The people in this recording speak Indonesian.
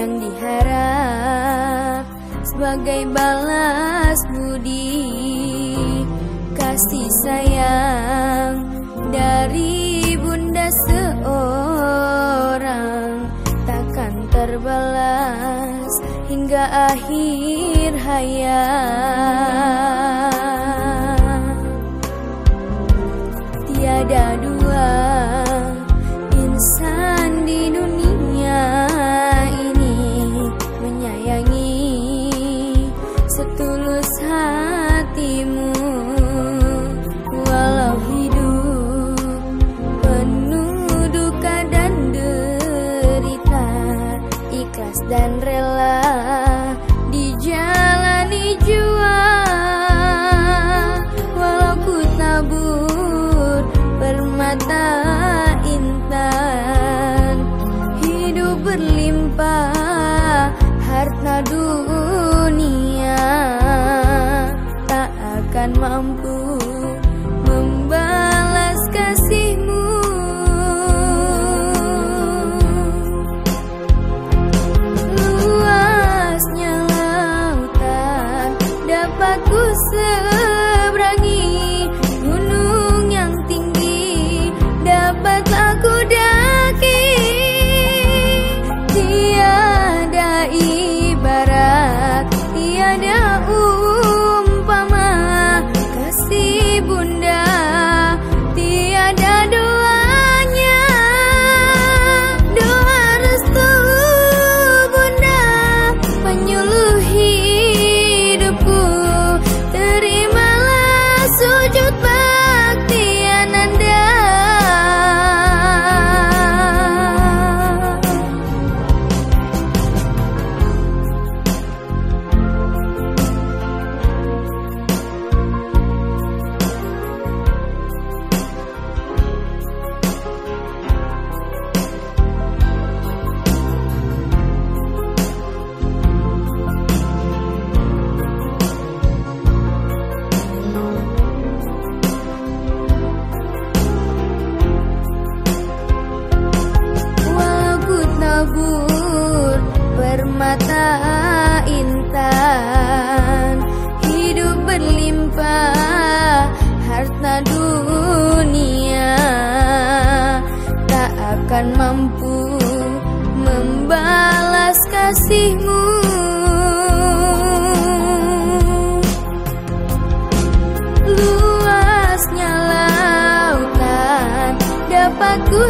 yang diharap sebagai balas budi kasih sayang dari bunda seorang takkan terbalas hingga akhir hayat. Dan rela dijalani jua walau ku tabur permata intan. Hidup berlimpah harta dunia tak akan mampu ku Akan mampu membalas kasihmu. Luasnya lautan dapat ku